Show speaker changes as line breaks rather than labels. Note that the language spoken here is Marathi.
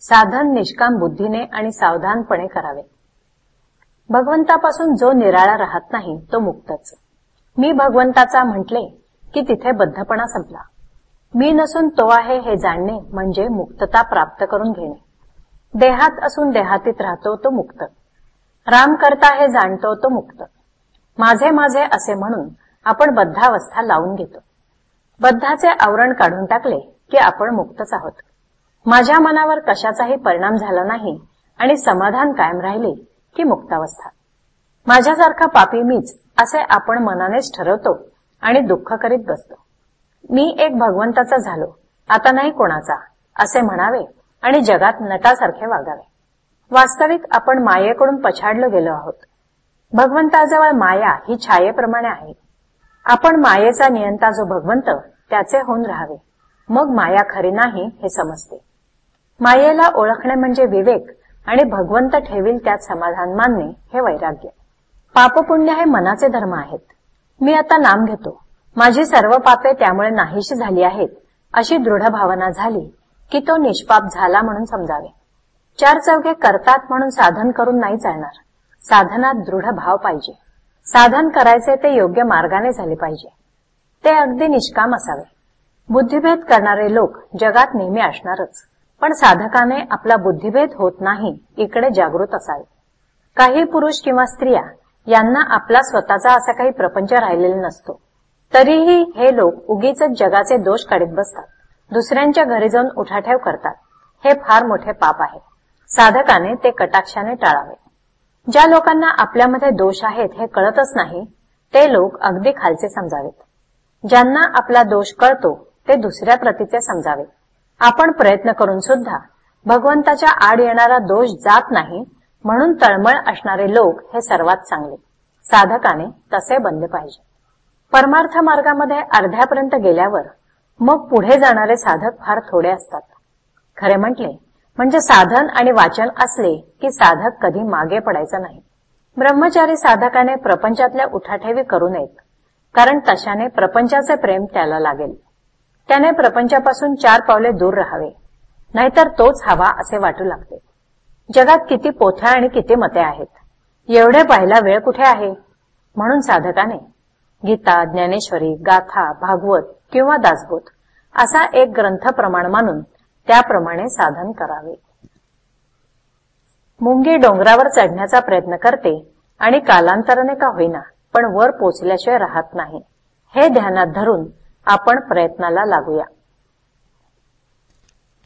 साधन निष्काम बुद्धीने आणि सावधानपणे करावे. भगवंतापासून जो निराळा राहत नाही तो मुक्तच. मी भगवंताचा म्हटले की तिथे बद्धपणा संपला. मी नसून तो आहे हे जाणणे म्हणजे मुक्तता प्राप्त करून घेणे. देहात असून देहातीत राहतो तो मुक्त. राम करता हे जाणतो तो मुक्त. माझे माझे असे म्हणून आपण बद्धावस्था लावून घेतो. बद्धाचे आवरण काढून टाकले की आपण मुक्तच आहोत. माझ्या मनावर कशाचाही परिणाम झाला नाही आणि समाधान कायम राहिले की मुक्तावस्था. माझ्यासारखा पापी मीच असे आपण मनानेच ठरवतो आणि दुःख करीत बसतो. मी एक भगवंताचा झालो आता नाही कोणाचा असे म्हणावे आणि जगात नटासारखे वागावे. वास्तविक आपण मायेकडून पछाडलो गेलो आहोत. भगवंताजवळ माया ही छायेप्रमाणे आहे. आपण मायेचा नियंता जो भगवंत त्याचे होऊन राहावे. मग माया खरी नाही हे समजते. मायेला ओळखणे म्हणजे विवेक आणि भगवंत ठेवील त्यात समाधान मानणे हे वैराग्य. पापपुण्य हे मनाचे धर्म आहेत. मी आता नाम घेतो. माझी सर्व पापे त्यामुळे नाहीशी झाली आहेत अशी दृढ भावना झाली की तो निष्पाप झाला म्हणून समजावे. चार चौघे करतात म्हणून साधन करून नाही चालणार. साधनात दृढ भाव पाहिजे. साधन करायचे ते योग्य मार्गाने झाले पाहिजे. ते अगदी निष्काम असावे. बुद्धिभेद करणारे लोक जगात नेहमी असणारच. पण साधकाने आपला बुद्धिभेद होत नाही इकडे जागृत असावे. काही पुरुष किंवा स्त्रिया यांना आपला स्वतःचा असा काही प्रपंच राहिलेला नसतो. तरीही हे लोक उगीच जगाचे दोष काढीत बसतात. दुसऱ्यांच्या घरी जाऊन उठाठेव करतात. हे फार मोठे पाप आहे. साधकाने ते कटाक्षाने टाळावे. ज्या लोकांना आपल्यामध्ये दोष आहेत हे कळतच नाही ते लोक अगदी खालचे समजावेत. ज्यांना आपला दोष कळतो ते दुसऱ्या प्रतीचे समजावे आपण प्रयत्न करून सुद्धा भगवंताच्या आड येणारा दोष जात नाही म्हणून तळमळ असणारे लोक हे सर्वात चांगले. साधकाने तसे बनले पाहिजे. परमार्थ मार्गामध्ये अर्ध्यापर्यंत गेल्यावर मग पुढे जाणारे साधक फार थोडे असतात. खरे म्हटले म्हणजे साधन आणि वाचन असले की साधक कधी मागे पडायचा नाही. ब्रह्मचारी साधकाने प्रपंचातल्या उठाठेवी करू नयेत कारण तशाने प्रपंचाचे प्रेम त्याला लागेल. त्याने प्रपंचापासून चार पावले दूर राहावे. नाहीतर तोच हवा असे वाटू लागते. जगात किती पोथ्या आणि किती मते आहेत. एवढे पाहायला वेळ कुठे आहे? म्हणून साधकाने गीता ज्ञानेश्वरी गाथा भागवत किंवा दासबोध असा एक ग्रंथ प्रमाण मानून त्याप्रमाणे साधन करावे. मुंगी डोंगरावर चढण्याचा प्रयत्न करते आणि कालांतराने का होईना पण वर पोचल्याशिवाय राहत नाही. हे ध्यानात धरून आपण प्रयत्नाला लागूया.